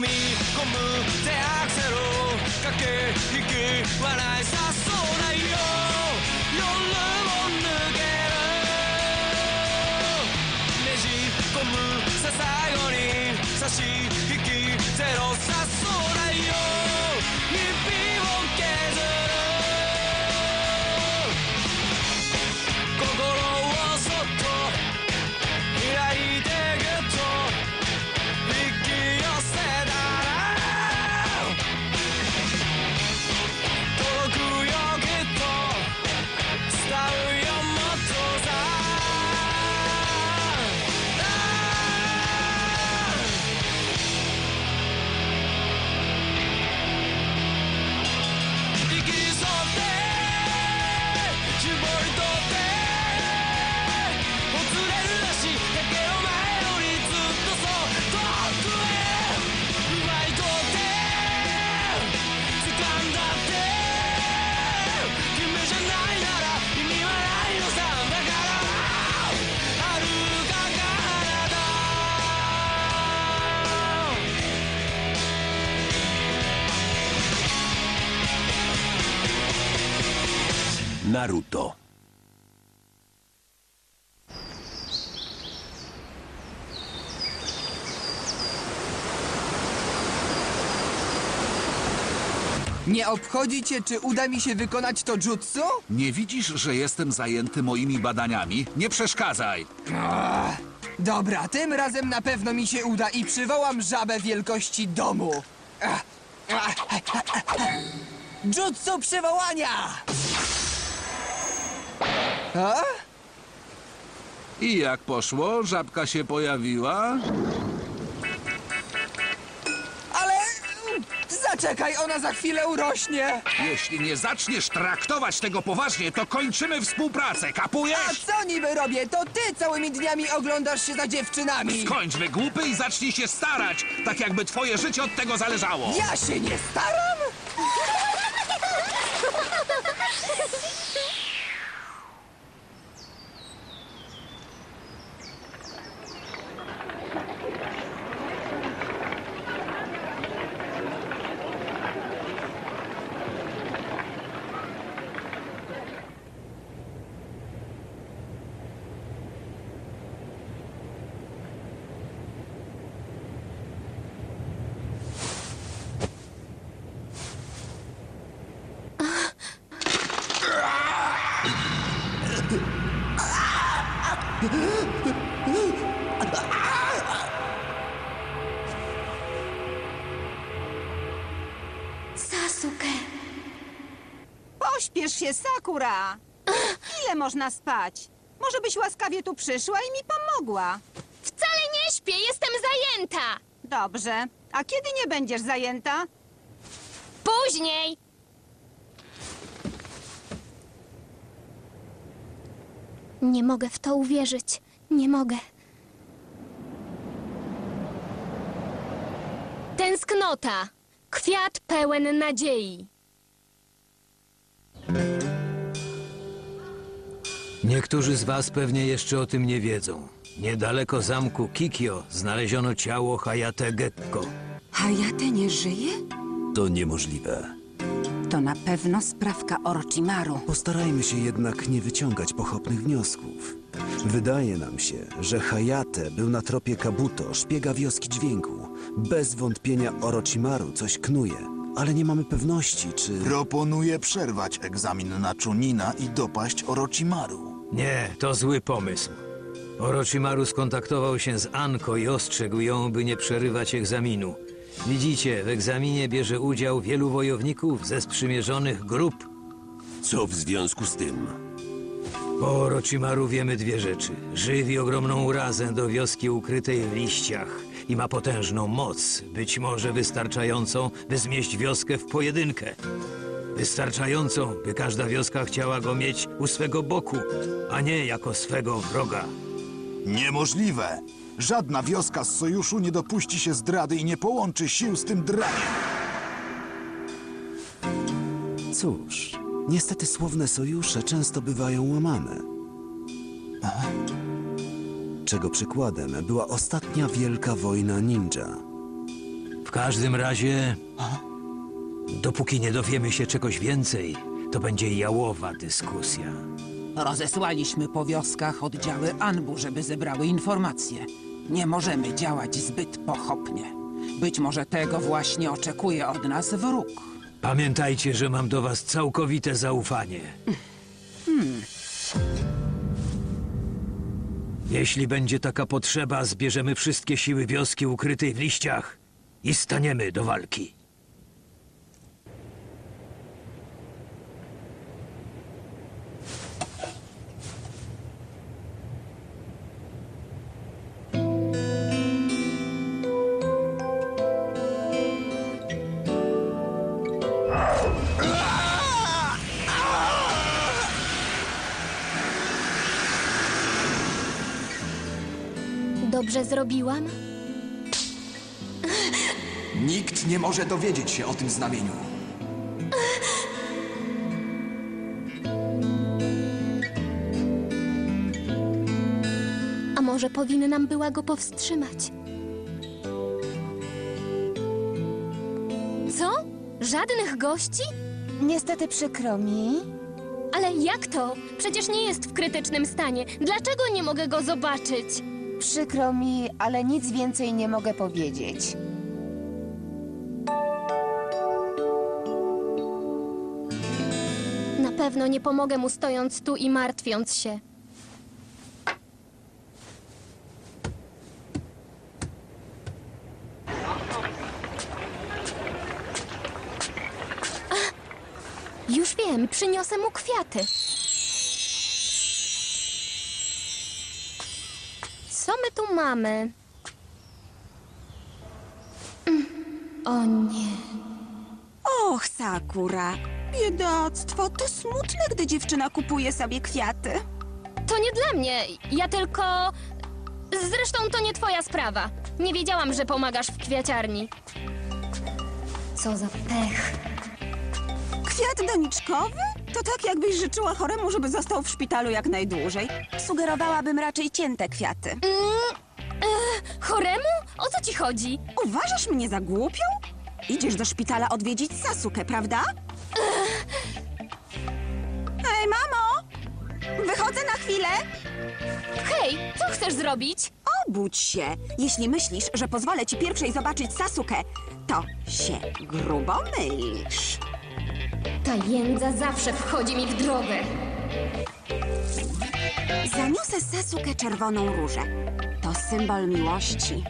み込む手アクセル駆け引き笑いさそうないよ。夜も抜ける。ねじ込むさ最後に差し引きゼロさそう Naruto. Nie obchodzi cię, czy uda mi się wykonać to jutsu? Nie widzisz, że jestem zajęty moimi badaniami? Nie przeszkadzaj! Dobra, tym razem na pewno mi się uda i przywołam żabę wielkości domu. Ach, ach. Jutsu przywołania! A? I jak poszło? Żabka się pojawiła? Ale... mm, Zaczekaj, ona za chwilę urośnie! Jeśli nie zaczniesz traktować tego poważnie, to kończymy współpracę, A kapujesz? co niby robię? To ty całymi dniami oglądasz się za dziewczynami! Skończ wygłupy i zacznij się starać, tak jakby twoje życie od tego zależało. Ja się nie staram? Pośpiesz się, Sakura! Ile można spać? Może byś łaskawie tu przyszła i mi pomogła? Wcale nie śpię, jestem zajęta. Dobrze. A kiedy nie będziesz zajęta? Później. Nie mogę w to uwierzyć. Nie mogę. Tęsknota. Kwiat pełen nadziei. Niektórzy z was pewnie jeszcze o tym nie wiedzą. Niedaleko zamku Kikyo znaleziono ciało Hayate Gekko. Hayate nie żyje? To niemożliwe. To na pewno sprawka Orochimaru. Postarajmy się jednak nie wyciągać pochopnych wniosków. Wydaje nam się, że Hayate był na tropie Kabuto, szpiega wioski dźwięku. Bez wątpienia Orochimaru coś knuje, ale nie mamy pewności, czy... Proponuję przerwać egzamin na Chunina i dopaść Orochimaru. Nie, to zły pomysł. Orochimaru skontaktował się z Anko i ostrzegł ją, by nie przerywać egzaminu. Widzicie, w egzaminie bierze udział wielu wojowników ze sprzymierzonych grup. Co w związku z tym? O Orochimaru wiemy dwie rzeczy. Żywi ogromną urazę do wioski ukrytej w liściach i ma potężną moc, być może wystarczającą, by zmieść wioskę w pojedynkę. Wystarczającą, by każda wioska chciała go mieć u swego boku, a nie jako swego wroga. Niemożliwe! Żadna wioska z sojuszu nie dopuści się zdrady i nie połączy sił z tym draniem. Cóż, niestety słowne sojusze często bywają łamane. Czego przykładem była ostatnia wielka wojna ninja. W każdym razie, dopóki nie dowiemy się czegoś więcej, to będzie jałowa dyskusja. Rozesłaliśmy po wioskach oddziały Anbu, żeby zebrały informacje. Nie możemy działać zbyt pochopnie. Być może tego właśnie oczekuje od nas wróg. Pamiętajcie, że mam do was całkowite zaufanie. Jeśli będzie taka potrzeba, zbierzemy wszystkie siły wioski ukrytej w liściach i staniemy do walki. Dobrze zrobiłam? Nikt nie może dowiedzieć się o tym znamieniu. A może powinnam była go powstrzymać? Co? Żadnych gości? Niestety przykro mi. Ale jak to? Przecież nie jest w krytycznym stanie. Dlaczego nie mogę go zobaczyć? Przykro mi, ale nic więcej nie mogę powiedzieć. Na pewno nie pomogę mu stojąc tu i martwiąc się. Już wiem, przyniosę mu kwiaty. Tu mamy? O nie. Och, Sakura. Biedactwo, to smutne, gdy dziewczyna kupuje sobie kwiaty. To nie dla mnie. Ja tylko. Zresztą to nie twoja sprawa. Nie wiedziałam, że pomagasz w kwiaciarni. Co za pech. Kwiat doniczkowy? To tak, jakbyś życzyła choremu, żeby został w szpitalu jak najdłużej. Sugerowałabym raczej cięte kwiaty. Mm, e, choremu? O co ci chodzi? Uważasz mnie za głupią? Idziesz do szpitala odwiedzić Sasukę, prawda? Ej, mamo! Wychodzę na chwilę! Hej, co chcesz zrobić? Obudź się! Jeśli myślisz, że pozwolę ci pierwszej zobaczyć Sasukę, to się grubo mylisz. Ta jędza zawsze wchodzi mi w drogę. Zaniosę Sasukę czerwoną różę. To symbol miłości.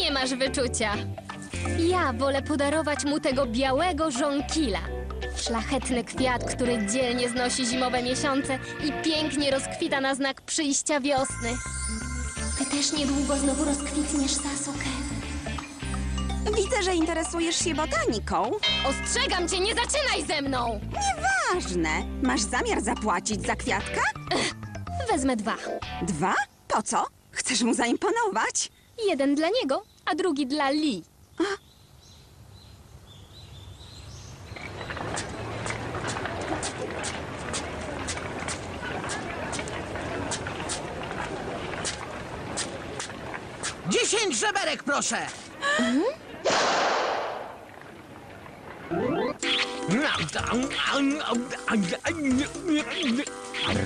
Nie masz wyczucia. Ja wolę podarować mu tego białego żonkila. Szlachetny kwiat, który dzielnie znosi zimowe miesiące i pięknie rozkwita na znak przyjścia wiosny. Ty też niedługo znowu rozkwitniesz, Sasuke. Widzę, że interesujesz się botaniką. Ostrzegam cię, nie zaczynaj ze mną! Nieważne. Masz zamiar zapłacić za kwiatka? Wezmę dwa. Dwa? Po co? Chcesz mu zaimponować? Jeden dla niego, a drugi dla Lee. Dziesięć żeberek, proszę!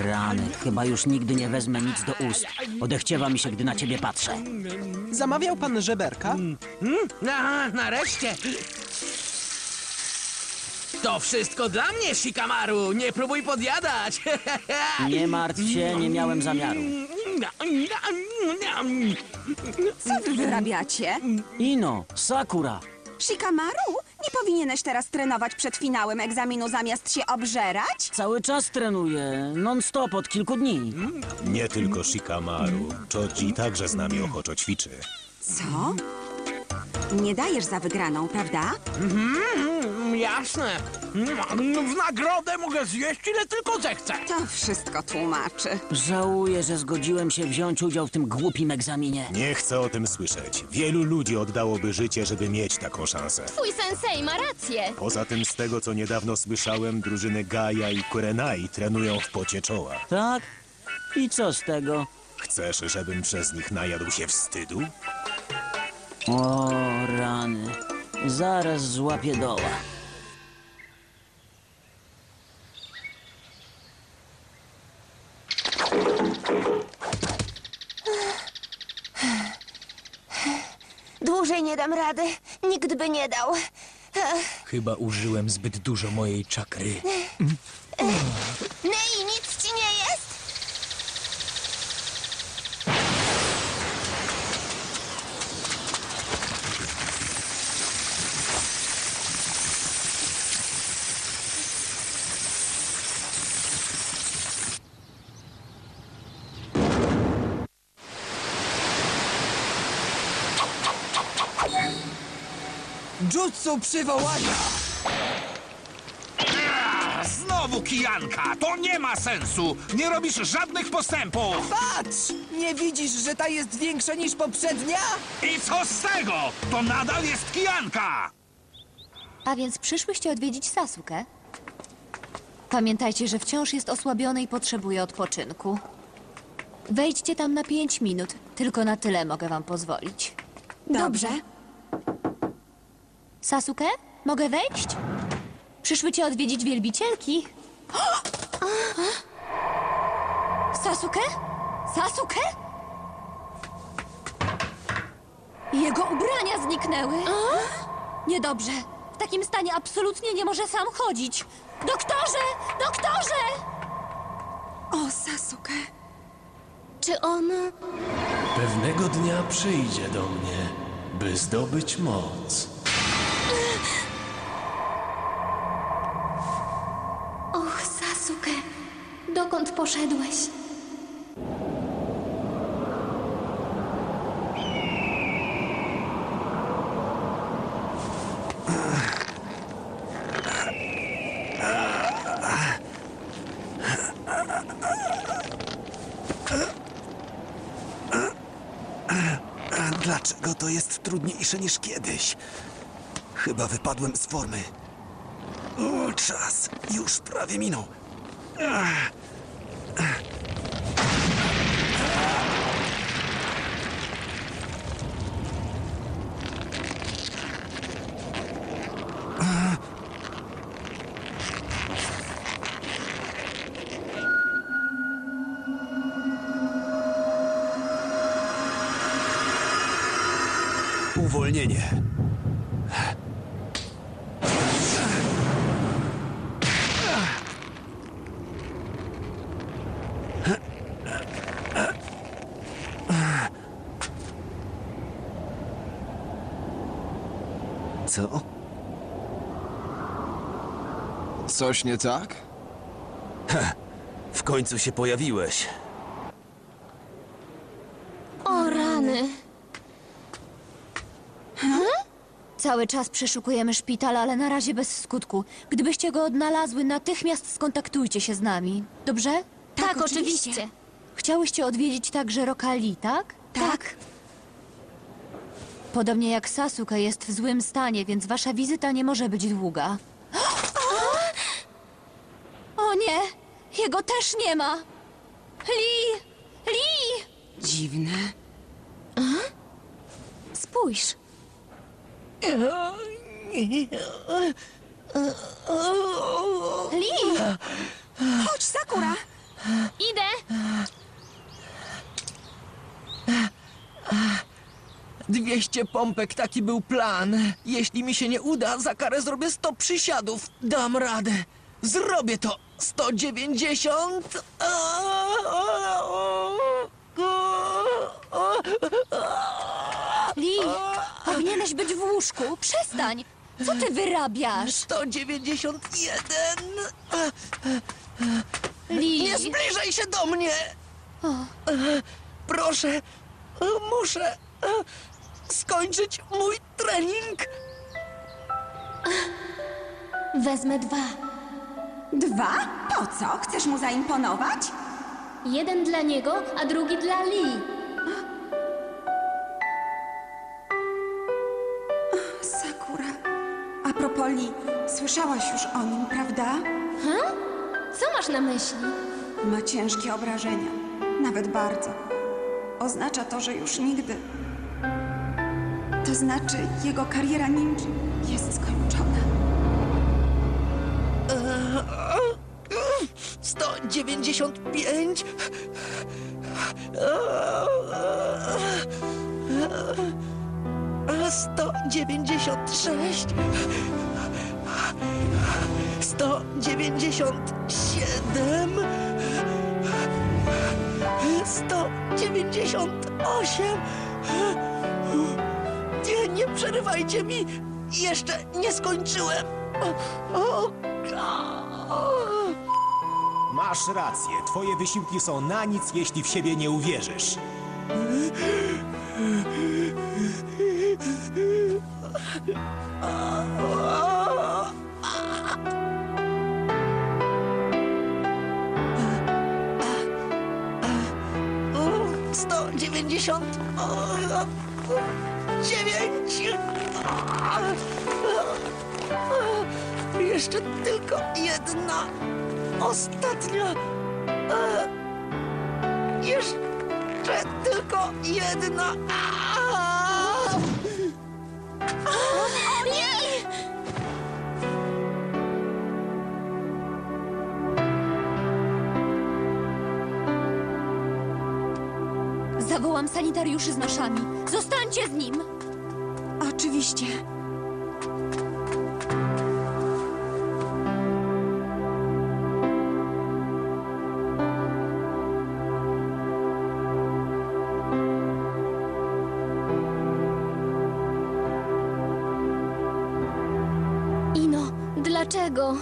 Rany, chyba już nigdy nie wezmę nic do ust. Odechciewa mi się, gdy na ciebie patrzę. Zamawiał pan żeberka? A, nareszcie! To wszystko dla mnie, Shikamaru! Nie próbuj podjadać! Nie martw się, nie miałem zamiaru. Co wy wyrabiacie? Ino, Sakura, Shikamaru, nie powinieneś teraz trenować przed finałem egzaminu zamiast się obżerać? cały czas trenuję, non-stop od kilku dni. Nie tylko Shikamaru. Choji także z nami ochoczo ćwiczy. Co? Nie dajesz za wygraną, prawda? Mm, jasne. W nagrodę mogę zjeść ile tylko zechcę. To wszystko tłumaczy. Żałuję, że zgodziłem się wziąć udział w tym głupim egzaminie. Nie chcę o tym słyszeć. Wielu ludzi oddałoby życie, żeby mieć taką szansę. Twój sensei ma rację. Poza tym, z tego co niedawno słyszałem, drużyny Gaia i Kurenai trenują w pocie czoła. Tak? I co z tego? Chcesz, żebym przez nich najadł się wstydu? O, rany. Zaraz złapię doła. Dłużej nie dam rady. Nikt by nie dał. Chyba użyłem zbyt dużo mojej czakry. Nei, nic ci nie jest? Jutsu przywołania! Znowu kijanka! To nie ma sensu! Nie robisz żadnych postępów! Patrz! Nie widzisz, że ta jest większa niż poprzednia? I co z tego? To nadal jest kijanka! A więc przyszłyście odwiedzić Sasuke? Pamiętajcie, że wciąż jest osłabiony i potrzebuje odpoczynku. Wejdźcie tam na pięć minut. Tylko na tyle mogę wam pozwolić. Dobrze. Sasuke, mogę wejść? Przyszły cię odwiedzić wielbicielki. Sasuke? Sasuke? Jego ubrania zniknęły. Niedobrze. W takim stanie absolutnie nie może sam chodzić. Doktorze! Doktorze! O, Sasuke. Czy on... Pewnego dnia przyjdzie do mnie, by zdobyć moc. Poszedłeś? Dlaczego to jest trudniejsze niż kiedyś? Chyba wypadłem z formy. O, czas już prawie minął. Uwolnienie. Co? Coś nie tak? W końcu się pojawiłeś. O rany. Cały czas przeszukujemy szpital, ale na razie bez skutku. Gdybyście go odnalazły, natychmiast skontaktujcie się z nami. Dobrze? Tak, oczywiście. Chciałyście odwiedzić także Rokali, tak? Tak. Podobnie jak Sasuke jest w złym stanie, więc wasza wizyta nie może być długa. O nie! Jego też nie ma! Li! Li! Dziwne. Spójrz. Li! Chodź, Sakura. Idę. Dwieście pompek, taki był plan. Jeśli mi się nie uda, za karę zrobię 100 przysiadów. Dam radę. Zrobię to. 190. Li! Powinieneś być w łóżku. Przestań! Co ty wyrabiasz? 191. Li! Nie zbliżaj się do mnie! Proszę, muszę skończyć mój trening. Wezmę dwa. Dwa? Po co? Chcesz mu zaimponować? Jeden dla niego, a drugi dla Lee. A słyszałaś już o nim, prawda? Ha? Co masz na myśli? Ma ciężkie obrażenia. Nawet bardzo. Oznacza to, że już nigdy. To znaczy, jego kariera ninja jest skończona. 195 196 197 198 Nie, nie przerywajcie mi! Jeszcze nie skończyłem! O, o. Masz rację, twoje wysiłki są na nic, jeśli w siebie nie uwierzysz. Sto dziewięćdziesiąt dziewięć. Jeszcze tylko jedna, ostatnia. Jeszcze tylko jedna. Sanitariuszy z noszami. Zostańcie z nim! Oczywiście. Ino, dlaczego?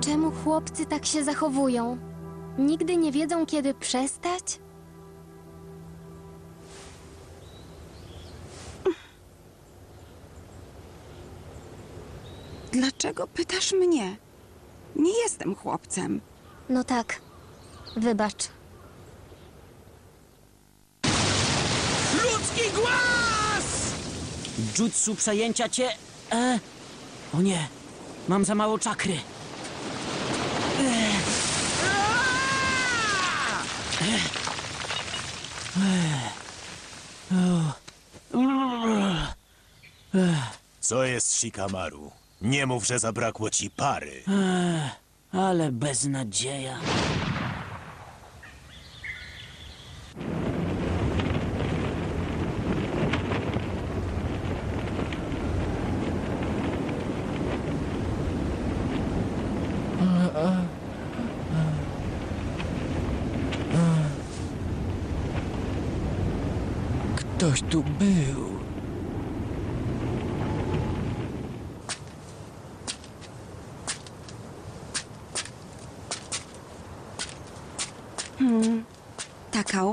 Czemu chłopcy tak się zachowują? Nigdy nie wiedzą, kiedy przestać? Dlaczego pytasz mnie? Nie jestem chłopcem. No tak. Wybacz. Ludzki głaz! Jutsu przejęcia cię... E... O nie, mam za mało czakry. Co jest Shikamaru? Nie mów, że zabrakło ci pary. Ale beznadzieja. Ktoś tu był. Hmm. Taka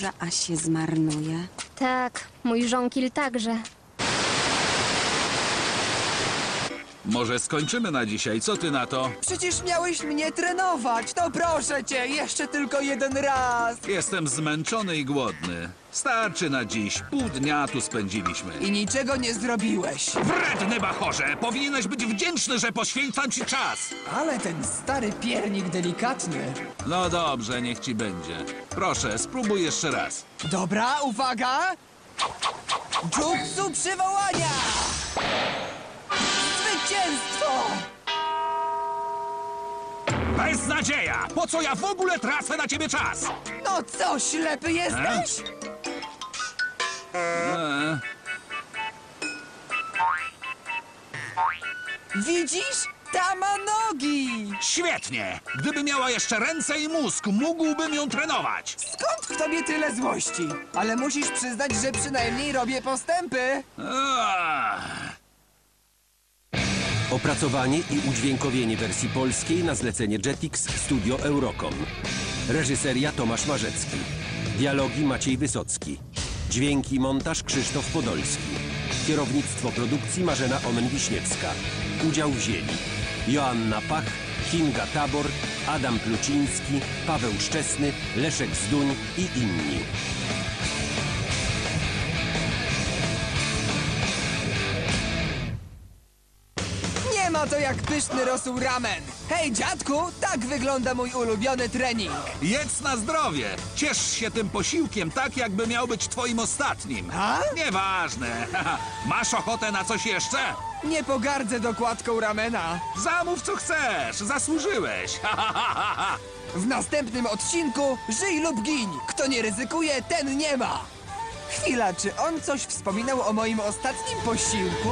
ładna róża, a się zmarnuje. Tak, mój żonkil także. Może skończymy na dzisiaj, co ty na to? Przecież miałeś mnie trenować. To proszę cię, jeszcze tylko jeden raz. Jestem zmęczony i głodny. Starczy na dziś. Pół dnia tu spędziliśmy. I niczego nie zrobiłeś. Wredny bachorze! Powinieneś być wdzięczny, że poświęcam ci czas! Ale ten stary piernik delikatny. No dobrze, niech ci będzie. Proszę, spróbuj jeszcze raz. Dobra, uwaga! Jutsu przywołania! Zwycięstwo! Beznadzieja! Po co ja w ogóle tracę na ciebie czas? No co, ślepy jesteś? E, Widzisz? Ta ma nogi! świetnie! Gdyby miała jeszcze ręce i mózg, mógłbym ją trenować. Skąd w tobie tyle złości? Ale musisz przyznać, że przynajmniej robię postępy. Ach. Opracowanie i udźwiękowienie wersji polskiej na zlecenie Jetix Studio Eurocom. Reżyseria Tomasz Marzecki. Dialogi Maciej Wysocki. Dźwięki i montaż Krzysztof Podolski. Kierownictwo produkcji Marzena Omen-Wiśniewska. Udział wzięli Joanna Pach, Kinga Tabor, Adam Pluciński, Paweł Szczesny, Leszek Zduń i inni. Ma to jak pyszny rosół ramen. Hej, dziadku, tak wygląda mój ulubiony trening. Jedz na zdrowie. Ciesz się tym posiłkiem tak, jakby miał być twoim ostatnim. A? Nieważne. Masz ochotę na coś jeszcze? Nie pogardzę dokładką ramena. Zamów co chcesz. Zasłużyłeś. W następnym odcinku żyj lub giń. Kto nie ryzykuje, ten nie ma. Chwila, czy on coś wspominał o moim ostatnim posiłku?